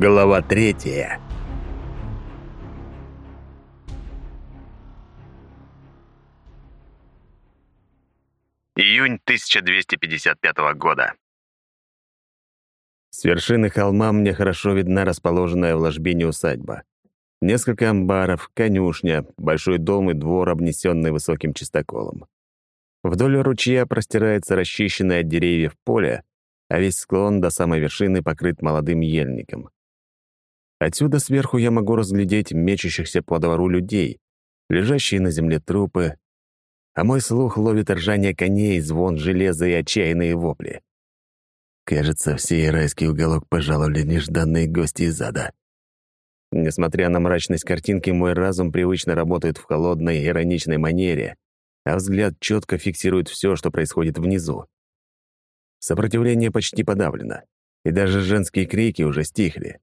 Глава третья. Июнь 1255 года. С вершины холма мне хорошо видна расположенная в ложбине усадьба. Несколько амбаров, конюшня, большой дом и двор, обнесенный высоким чистоколом. Вдоль ручья простирается расчищенное от деревьев поле, а весь склон до самой вершины покрыт молодым ельником. Отсюда сверху я могу разглядеть мечущихся по двору людей, лежащие на земле трупы, а мой слух ловит ржание коней, звон железа и отчаянные вопли. Кажется, в сей райский уголок пожаловали нежданные гости из ада. Несмотря на мрачность картинки, мой разум привычно работает в холодной, ироничной манере, а взгляд четко фиксирует все, что происходит внизу. Сопротивление почти подавлено, и даже женские крики уже стихли.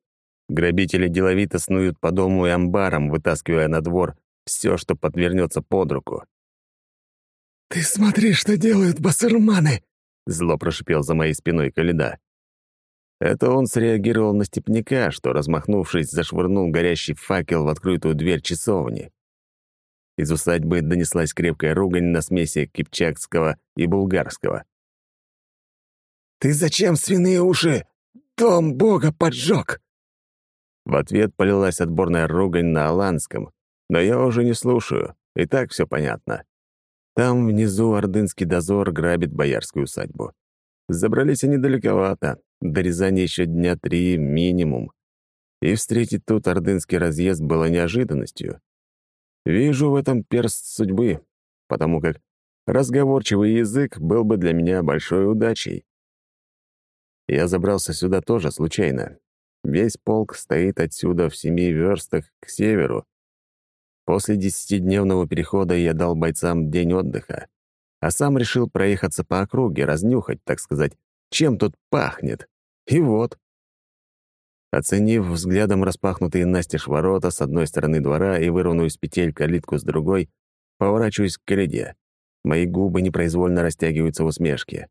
Грабители деловито снуют по дому и амбарам, вытаскивая на двор все, что подвернется под руку. «Ты смотри, что делают басурманы!» — зло прошипел за моей спиной Каледа. Это он среагировал на степняка, что, размахнувшись, зашвырнул горящий факел в открытую дверь часовни. Из усадьбы донеслась крепкая ругань на смеси кипчакского и булгарского. «Ты зачем свиные уши? Дом Бога поджег!» В ответ полилась отборная ругань на аланском, но я уже не слушаю, и так все понятно. Там внизу ордынский дозор грабит боярскую усадьбу. Забрались они далековато, до Рязани еще дня три минимум. И встретить тут ордынский разъезд было неожиданностью. Вижу в этом перст судьбы, потому как разговорчивый язык был бы для меня большой удачей. Я забрался сюда тоже случайно, Весь полк стоит отсюда в семи верстах к северу. После десятидневного перехода я дал бойцам день отдыха, а сам решил проехаться по округе, разнюхать, так сказать, чем тут пахнет. И вот. Оценив взглядом распахнутые настежь ворота с одной стороны двора и вырванную с петель калитку с другой, поворачиваюсь к коляде. Мои губы непроизвольно растягиваются в усмешке.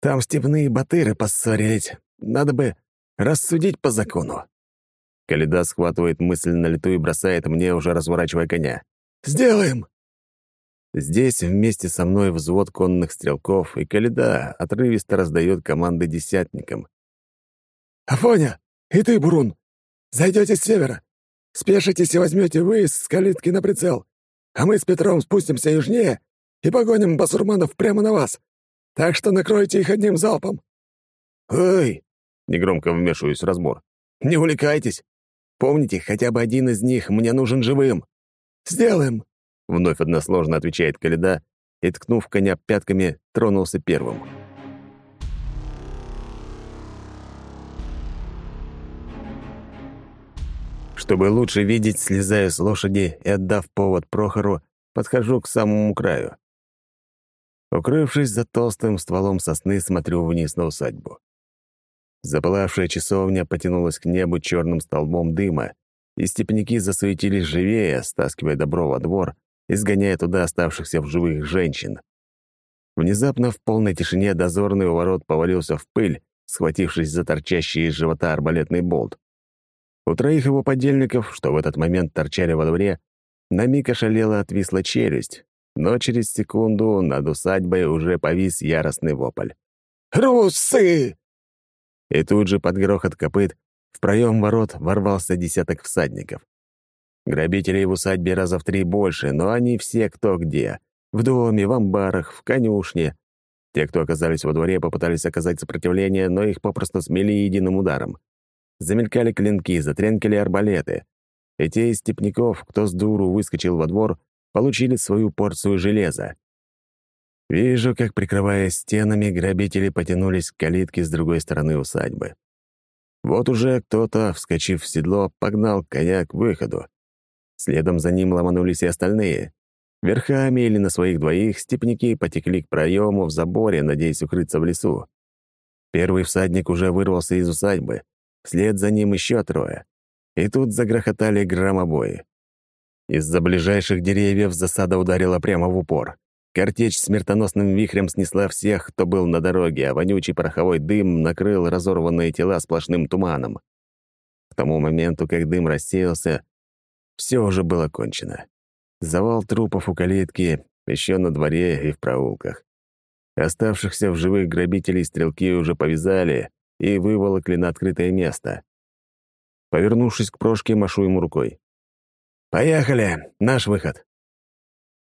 «Там степные батыры поссорились. Надо бы Рассудить по закону. Каледа схватывает мысль на лету и бросает мне, уже разворачивая коня. «Сделаем!» Здесь вместе со мной взвод конных стрелков, и Каледа отрывисто раздает команды десятникам. «Афоня, и ты, Бурун, зайдете с севера. Спешитесь и возьмете выезд с калитки на прицел, а мы с Петром спустимся южнее и погоним басурманов прямо на вас. Так что накройте их одним залпом». «Ой, Негромко вмешиваюсь в разбор. «Не увлекайтесь! Помните, хотя бы один из них мне нужен живым!» «Сделаем!» — вновь односложно отвечает Каледа и, ткнув коня пятками, тронулся первым. Чтобы лучше видеть, слезаю с лошади и, отдав повод Прохору, подхожу к самому краю. Укрывшись за толстым стволом сосны, смотрю вниз на усадьбу. Запылавшая часовня потянулась к небу черным столбом дыма, и степняки засуетились живее, стаскивая добро во двор, изгоняя туда оставшихся в живых женщин. Внезапно в полной тишине дозорный у ворот повалился в пыль, схватившись за торчащий из живота арбалетный болт. У троих его подельников, что в этот момент торчали во дворе, на миг ошалела отвисла челюсть, но через секунду над усадьбой уже повис яростный вопль. «Русы!» И тут же под грохот копыт в проем ворот ворвался десяток всадников. Грабителей в усадьбе раза в три больше, но они все кто где. В доме, в амбарах, в конюшне. Те, кто оказались во дворе, попытались оказать сопротивление, но их попросту смели единым ударом. Замелькали клинки, затренкали арбалеты. И те из степняков, кто с дуру выскочил во двор, получили свою порцию железа. Вижу, как, прикрываясь стенами, грабители потянулись к калитке с другой стороны усадьбы. Вот уже кто-то, вскочив в седло, погнал коня к выходу. Следом за ним ломанулись и остальные. Верхами или на своих двоих степняки потекли к проему в заборе, надеясь укрыться в лесу. Первый всадник уже вырвался из усадьбы, вслед за ним еще трое. И тут загрохотали громобои. Из-за ближайших деревьев засада ударила прямо в упор. Картечь смертоносным вихрем снесла всех, кто был на дороге, а вонючий пороховой дым накрыл разорванные тела сплошным туманом. тому моменту, как дым рассеялся, все уже было кончено. Завал трупов у калитки, еще на дворе и в проулках. Оставшихся в живых грабителей стрелки уже повязали и выволокли на открытое место. Повернувшись к Прошке, машу ему рукой. «Поехали! Наш выход!»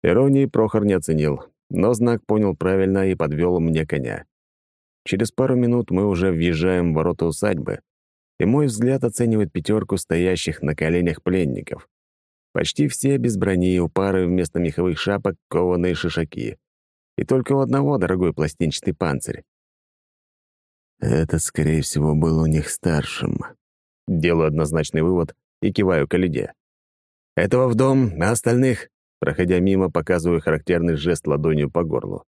Иронии Прохор не оценил, но знак понял правильно и подвел мне коня. Через пару минут мы уже въезжаем в ворота усадьбы, и мой взгляд оценивает пятерку стоящих на коленях пленников. Почти все без брони, у пары вместо меховых шапок кованые шишаки. И только у одного дорогой пластинчатый панцирь. Это, скорее всего, был у них старшим. Делаю однозначный вывод и киваю к. «Этого в дом, а остальных...» Проходя мимо, показываю характерный жест ладонью по горлу.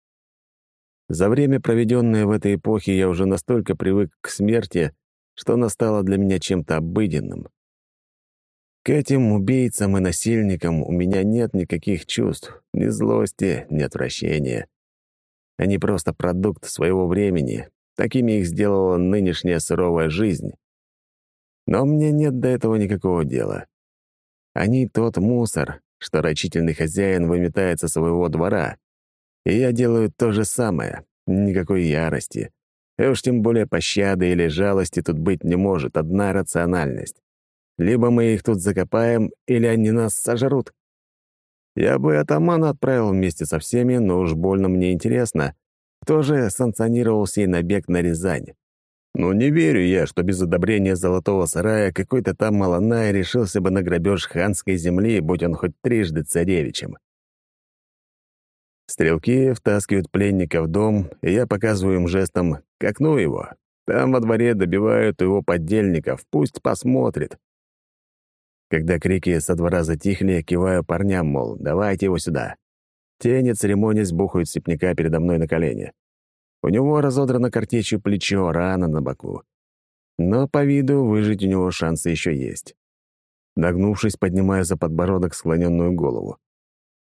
За время, проведенное в этой эпохе, я уже настолько привык к смерти, что она стала для меня чем-то обыденным. К этим убийцам и насильникам у меня нет никаких чувств, ни злости, ни отвращения. Они просто продукт своего времени. Такими их сделала нынешняя суровая жизнь. Но мне нет до этого никакого дела. Они тот мусор, что рачительный хозяин выметает со своего двора. И я делаю то же самое. Никакой ярости. И уж тем более пощады или жалости тут быть не может. Одна рациональность. Либо мы их тут закопаем, или они нас сожрут. Я бы атамана отправил вместе со всеми, но уж больно мне интересно, кто же санкционировал сей набег на Рязань. Ну, не верю я, что без одобрения Золотого Сарая какой-то там Маланай решился бы на грабеж ханской земли, будь он хоть трижды царевичем. Стрелки втаскивают пленника в дом, и я показываю им жестом «к окну его». Там во дворе добивают его поддельников, пусть посмотрит. Когда крики со двора затихли, киваю парням, мол, давайте его сюда. Те, не церемонясь, бухают степняка передо мной на колени. У него разодрано картечью плечо, рана на боку. Но по виду выжить у него шансы еще есть. Нагнувшись, поднимаю за подбородок склоненную голову.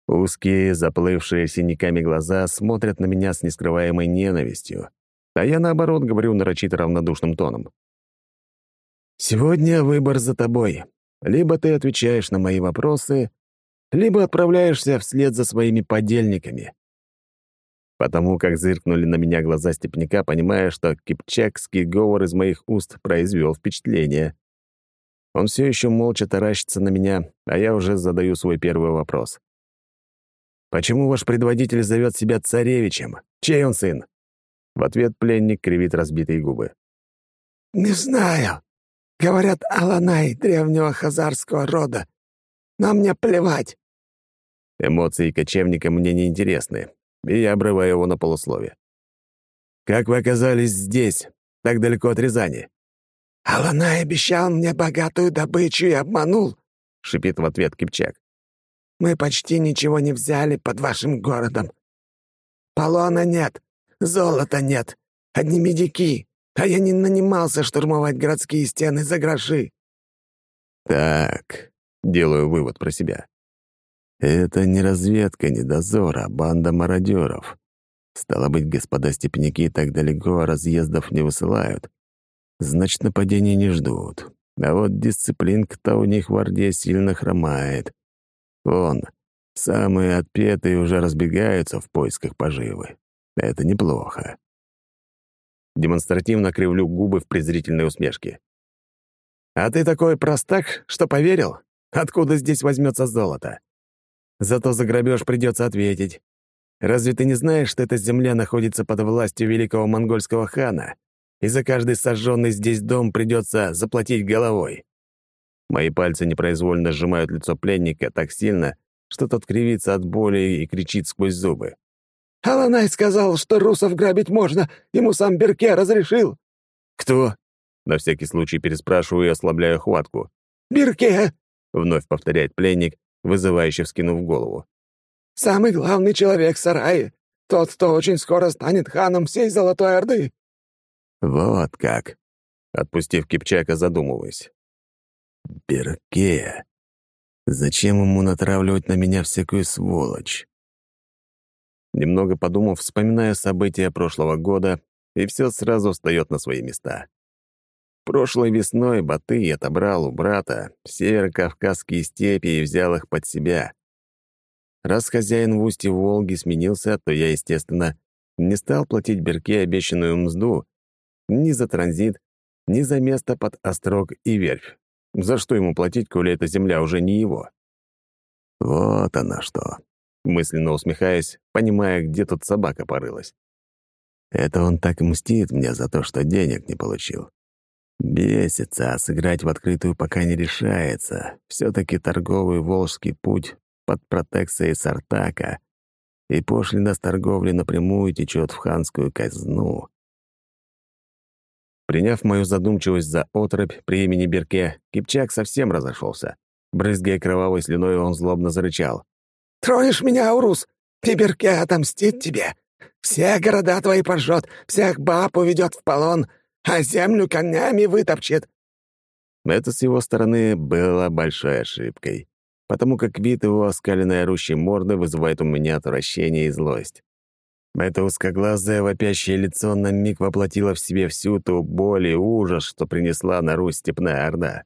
Узкие, заплывшие синяками глаза смотрят на меня с нескрываемой ненавистью, а я, наоборот, говорю нарочито равнодушным тоном. «Сегодня выбор за тобой. Либо ты отвечаешь на мои вопросы, либо отправляешься вслед за своими подельниками. Потому как зыркнули на меня глаза степняка, понимая, что кипчакский говор из моих уст произвел впечатление. Он все еще молча таращится на меня, а я уже задаю свой первый вопрос. «Почему ваш предводитель зовет себя царевичем? Чей он сын?» В ответ пленник кривит разбитые губы. «Не знаю. Говорят, Аланай древнего хазарского рода. Но мне плевать. Эмоции кочевника мне не интересны, и я обрываю его на полусловие. «Как вы оказались здесь, так далеко от Рязани?» «Аланай обещал мне богатую добычу и обманул», — шипит в ответ Кипчак. «Мы почти ничего не взяли под вашим городом. Полона нет, золота нет, одни медики. А я не нанимался штурмовать городские стены за гроши. Так, делаю вывод про себя. Это не разведка, не дозор, а банда мародеров. Стало быть, господа степняки так далеко разъездов не высылают. Значит, нападения не ждут. А вот дисциплинка-то у них в Орде сильно хромает. Вон, самые отпетые уже разбегаются в поисках поживы. Это неплохо. Демонстративно кривлю губы в презрительной усмешке. «А ты такой простак, что поверил? Откуда здесь возьмется золото? Зато за грабеж придется ответить. Разве ты не знаешь, что эта земля находится под властью великого монгольского хана, и за каждый сожженный здесь дом придется заплатить головой?» Мои пальцы непроизвольно сжимают лицо пленника так сильно, что тот кривится от боли и кричит сквозь зубы. Аланай сказал, что русов грабить можно, ему сам Берке разрешил». «Кто?» — на всякий случай переспрашиваю и ослабляю хватку. «Берке!» — вновь повторяет пленник, вызывающе вскинув голову. «Самый главный человек в сарае. Тот, кто очень скоро станет ханом всей Золотой Орды». «Вот как!» — отпустив Кипчака, задумываясь. «Берке! Зачем ему натравливать на меня всякую сволочь?» Немного подумав, вспоминая события прошлого года, и все сразу встает на свои места. Прошлой весной Батый отобрал у брата северокавказские степи и взял их под себя. Раз хозяин в устье Волги сменился, то я, естественно, не стал платить Берке обещанную мзду ни за транзит, ни за место под Острог и Верфь. За что ему платить, коли эта земля уже не его? Вот она что. Мысленно усмехаясь, понимая, где тут собака порылась. Это он так мстит мне за то, что денег не получил. Бесится, а сыграть в открытую пока не решается. все таки торговый Волжский путь под протекцией Сартака, и пошлина с торговли напрямую течет в ханскую казну. Приняв мою задумчивость за отрыбь при имени Берке, Кипчак совсем разошелся. Брызгая кровавой слюной, он злобно зарычал. «Тронешь меня, Аурус? И отомстит тебе. Все города твои пожжет, всех баб уведет в полон, а землю конями вытопчет». Это с его стороны было большой ошибкой, потому как вид его оскаленной орущей морды вызывает у меня отвращение и злость. Это узкоглазое вопящее лицо на миг воплотило в себе всю ту боль и ужас, что принесла на Русь степная орда.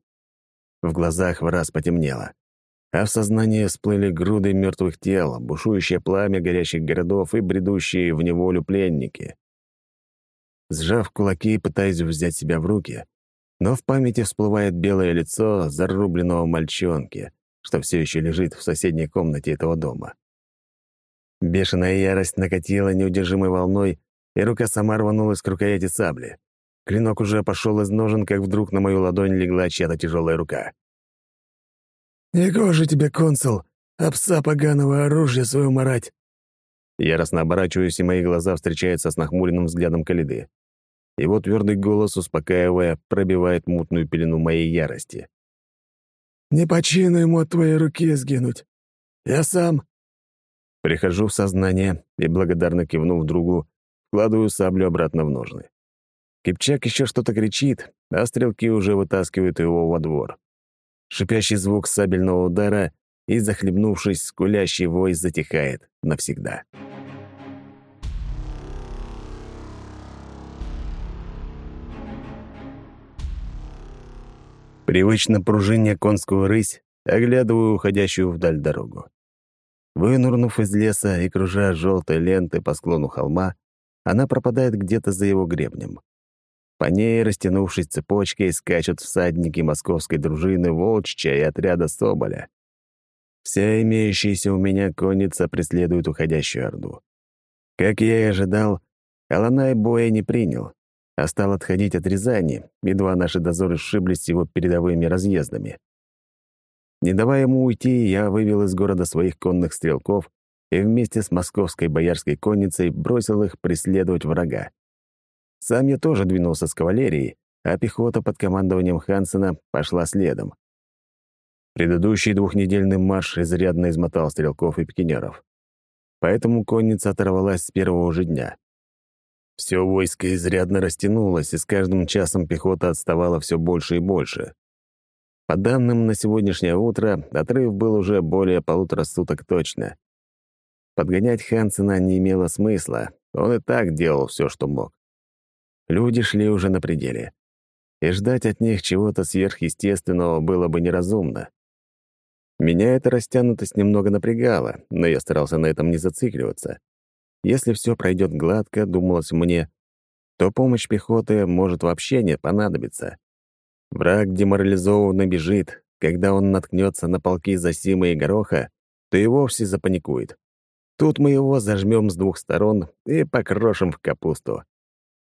В глазах в раз потемнело, а в сознании всплыли груды мертвых тел, бушующее пламя горящих городов и бредущие в неволю пленники. Сжав кулаки, пытаясь взять себя в руки, но в памяти всплывает белое лицо зарубленного мальчонки, что все еще лежит в соседней комнате этого дома. Бешеная ярость накатила неудержимой волной, и рука сама рванулась к рукояти сабли. Клинок уже пошел из ножен, как вдруг на мою ладонь легла чья-то тяжелая рука. «Негоже тебе, консул, а пса поганого оружия свою марать!» Яростно оборачиваюсь, и мои глаза встречаются с нахмуренным взглядом Калиды. Его твердый голос, успокаивая, пробивает мутную пелену моей ярости. «Не по чину ему от твоей руки сгинуть. Я сам...» Прихожу в сознание и, благодарно кивнув другу, вкладываю саблю обратно в ножны. Кипчак еще что-то кричит, а стрелки уже вытаскивают его во двор. Шипящий звук сабельного удара и, захлебнувшись, скулящий вой затихает навсегда. Привычно пружиня конскую рысь, оглядываю уходящую вдаль дорогу. Вынурнув из леса и кружа желтой ленты по склону холма, она пропадает где-то за его гребнем. По ней, растянувшись цепочкой, скачут всадники московской дружины Волчча и отряда Соболя. Вся имеющаяся у меня конница преследует уходящую орду. Как я и ожидал, Аланай боя не принял, а стал отходить от Рязани, едва наши дозоры сшиблись его передовыми разъездами. Не давая ему уйти, я вывел из города своих конных стрелков и вместе с московской боярской конницей бросил их преследовать врага. Сам я тоже двинулся с кавалерией, а пехота под командованием Хансена пошла следом. Предыдущий двухнедельный марш изрядно измотал стрелков и пикинеров. Поэтому конница оторвалась с первого же дня. Все войско изрядно растянулось, и с каждым часом пехота отставала все больше и больше. По данным на сегодняшнее утро, отрыв был уже более полутора суток точно. Подгонять Хансена не имело смысла, он и так делал все, что мог. Люди шли уже на пределе. И ждать от них чего-то сверхъестественного было бы неразумно. Меня эта растянутость немного напрягала, но я старался на этом не зацикливаться. Если все пройдет гладко, думалось мне, то помощь пехоты может вообще не понадобиться. Враг деморализованно бежит. Когда он наткнется на полки Засима и Гороха, то и вовсе запаникует. Тут мы его зажмем с двух сторон и покрошим в капусту.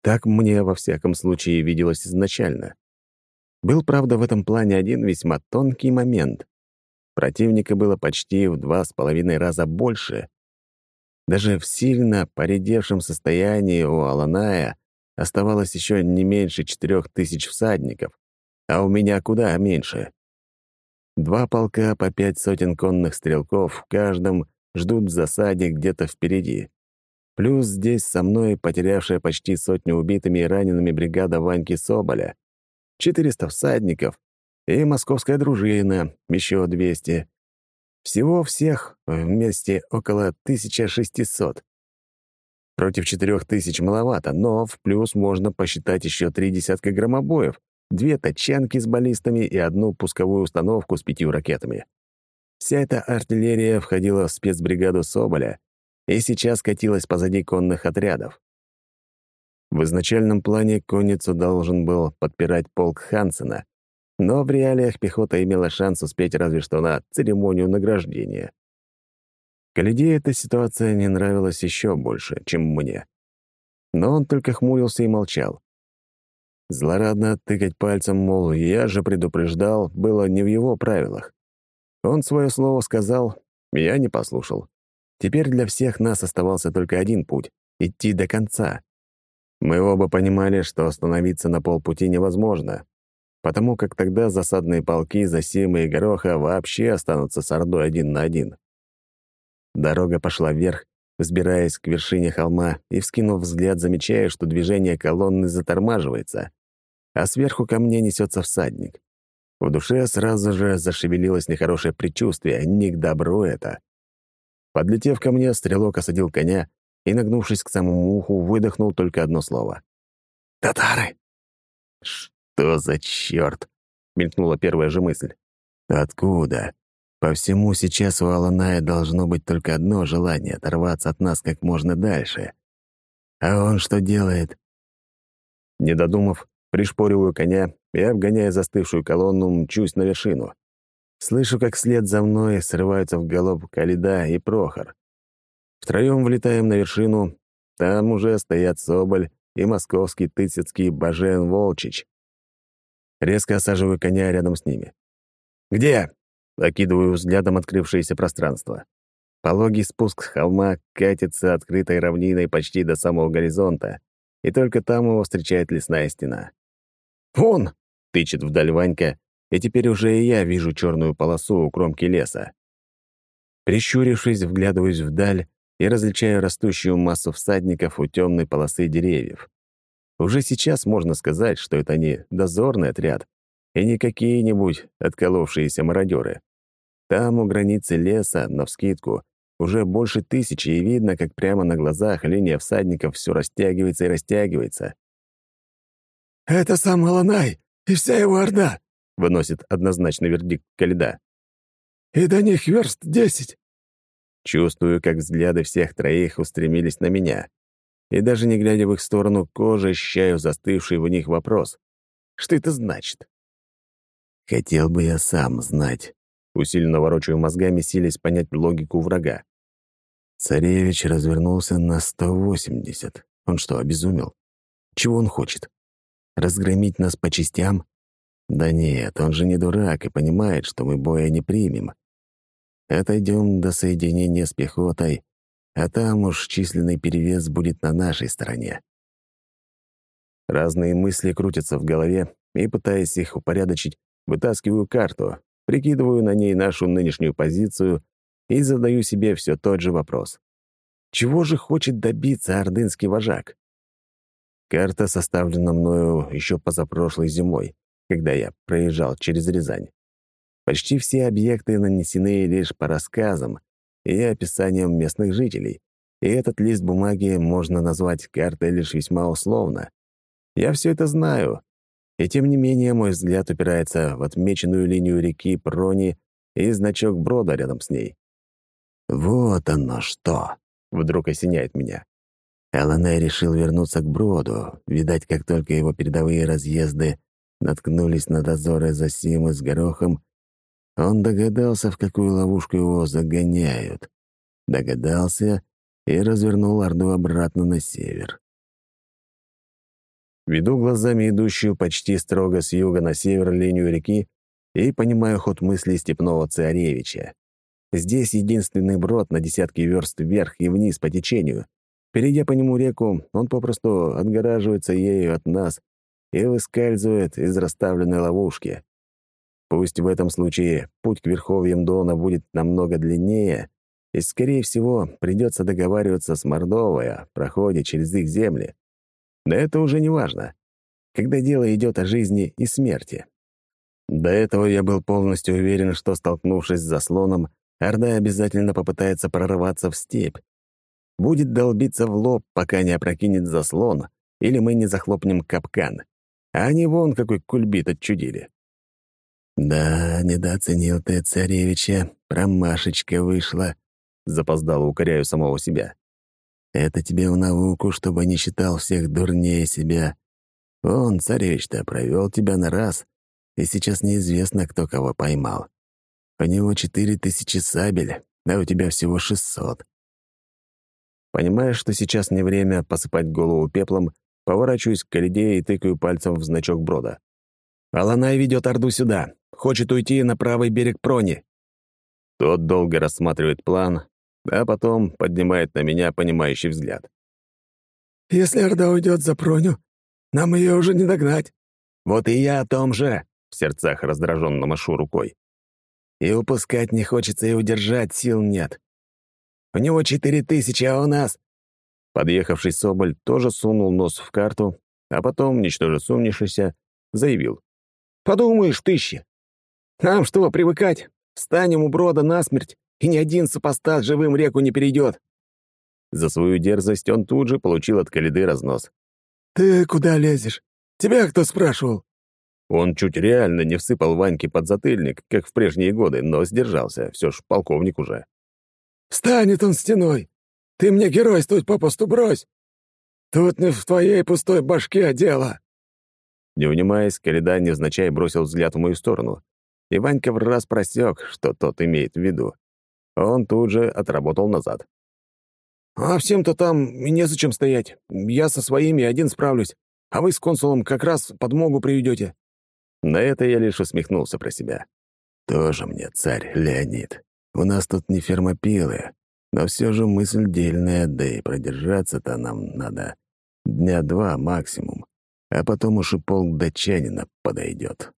Так мне, во всяком случае, виделось изначально. Был, правда, в этом плане один весьма тонкий момент. Противника было почти в два с половиной раза больше. Даже в сильно поредевшем состоянии у Аланая оставалось еще не меньше четырех тысяч всадников, а у меня куда меньше. Два полка по пять сотен конных стрелков в каждом ждут в засаде где-то впереди. Плюс здесь со мной потерявшая почти сотню убитыми и ранеными бригада Ваньки Соболя, 400 всадников и московская дружина, еще 200. Всего всех вместе около 1600. Против 4000 маловато, но в плюс можно посчитать еще три десятка громобоев, две тачанки с баллистами и одну пусковую установку с пятью ракетами. Вся эта артиллерия входила в спецбригаду Соболя и сейчас катилась позади конных отрядов. В изначальном плане конницу должен был подпирать полк Хансена, но в реалиях пехота имела шанс успеть разве что на церемонию награждения. Калиде эта ситуация не нравилась еще больше, чем мне. Но он только хмурился и молчал. Злорадно тыкать пальцем, мол, я же предупреждал, было не в его правилах. Он свое слово сказал, я не послушал. Теперь для всех нас оставался только один путь — идти до конца. Мы оба понимали, что остановиться на полпути невозможно, потому как тогда засадные полки Засимы и Гороха вообще останутся с Ордой один на один. Дорога пошла вверх, взбираясь к вершине холма, и, вскинув взгляд, замечаю, что движение колонны затормаживается, а сверху ко мне несется всадник. В душе сразу же зашевелилось нехорошее предчувствие, не к добру это. Подлетев ко мне, стрелок осадил коня и, нагнувшись к самому уху, выдохнул только одно слово. «Татары!» «Что за черт?» — мелькнула первая же мысль. «Откуда? По всему сейчас у Аланая должно быть только одно желание — оторваться от нас как можно дальше. А он что делает?» Не додумав, пришпориваю коня и, обгоняя застывшую колонну, мчусь на вершину. Слышу, как след за мной срываются в галоп Калида и Прохор. Втроем влетаем на вершину. Там уже стоят Соболь и московский тысяцкий Бажен Волчич. Резко осаживаю коня рядом с ними. «Где?» — окидываю взглядом открывшееся пространство. Пологий спуск с холма катится открытой равниной почти до самого горизонта, и только там его встречает лесная стена. «Вон!» — тычет вдаль Ванька, и теперь уже и я вижу черную полосу у кромки леса. Прищурившись, вглядываюсь вдаль и различаю растущую массу всадников у темной полосы деревьев. Уже сейчас можно сказать, что это не дозорный отряд и не какие-нибудь отколовшиеся мародеры. Там, у границы леса, навскидку, уже больше тысячи, и видно, как прямо на глазах линия всадников все растягивается и растягивается. «Это сам Аланай и вся его орда», — выносит однозначный вердикт Каледа. «И до них верст десять». Чувствую, как взгляды всех троих устремились на меня. И даже не глядя в их сторону, кожа ощущаю застывший в них вопрос. Что это значит? Хотел бы я сам знать. Усиленно ворочаю мозгами, силясь понять логику врага. Царевич развернулся на 180. Он что, обезумел? Чего он хочет? Разгромить нас по частям? Да нет, он же не дурак и понимает, что мы боя не примем. Отойдем до соединения с пехотой, а там уж численный перевес будет на нашей стороне. Разные мысли крутятся в голове, и, пытаясь их упорядочить, вытаскиваю карту, прикидываю на ней нашу нынешнюю позицию и задаю себе все тот же вопрос. Чего же хочет добиться ордынский вожак? Карта составлена мною еще позапрошлой зимой, когда я проезжал через Рязань. Почти все объекты нанесены лишь по рассказам и описаниям местных жителей, и этот лист бумаги можно назвать картой лишь весьма условно. Я все это знаю, и тем не менее мой взгляд упирается в отмеченную линию реки Прони и значок брода рядом с ней. «Вот оно что!» — вдруг осеняет меня. Эланай решил вернуться к броду. Видать, как только его передовые разъезды наткнулись на дозоры за Симы с горохом, он догадался, в какую ловушку его загоняют. Догадался и развернул Орду обратно на север. Веду глазами идущую почти строго с юга на север линию реки и понимаю ход мыслей степного царевича. Здесь единственный брод на десятки верст вверх и вниз по течению. Перейдя по нему реку, он попросту отгораживается ею от нас и выскальзывает из расставленной ловушки. Пусть в этом случае путь к верховьям Дона будет намного длиннее, и, скорее всего, придется договариваться с Мордовой о проходе через их земли. Но это уже не важно, когда дело идет о жизни и смерти. До этого я был полностью уверен, что, столкнувшись с заслоном, Орда обязательно попытается прорваться в степь. Будет долбиться в лоб, пока не опрокинет заслон, или мы не захлопнем капкан. А они вон какой кульбит отчудили. «Да, недооценил ты царевича, промашечка вышла», — запоздало укоряю самого себя. «Это тебе в науку, чтобы не считал всех дурнее себя. Он, царевич-то, провел тебя на раз, и сейчас неизвестно, кто кого поймал. У него четыре тысячи сабель, а у тебя всего шестьсот». Понимая, что сейчас не время посыпать голову пеплом, поворачиваюсь к Калидее и тыкаю пальцем в значок брода. «Аланай ведет Орду сюда. Хочет уйти на правый берег Прони». Тот долго рассматривает план, а потом поднимает на меня понимающий взгляд. «Если Орда уйдет за Проню, нам ее уже не догнать». «Вот и я о том же», — в сердцах раздраженно машу рукой. «И упускать не хочется, и удержать сил нет. У него четыре тысячи, а у нас...» Подъехавший Соболь тоже сунул нос в карту, а потом, ничтоже сумнившийся, заявил. «Подумаешь, тысячи! Нам что, привыкать? Станем у брода насмерть, и ни один супостат живым реку не перейдет. За свою дерзость он тут же получил от Калиды разнос. «Ты куда лезешь? Тебя кто спрашивал?» Он чуть реально не всыпал Ваньке под затыльник, как в прежние годы, но сдержался, все ж полковник уже. «Станет он стеной! Ты мне геройствовать попусту брось! Тут не в твоей пустой башке дело!» Не унимаясь, Каледа невзначай бросил взгляд в мою сторону, и Ванька в раз просек, что тот имеет в виду. Он тут же отработал назад. «А всем-то там незачем стоять. Я со своими один справлюсь, а вы с консулом как раз подмогу приведете». На это я лишь усмехнулся про себя. «Тоже мне царь Леонид. У нас тут не фермопилы, но все же мысль дельная, да и продержаться-то нам надо дня два максимум, а потом уж и полк датчанина подойдет».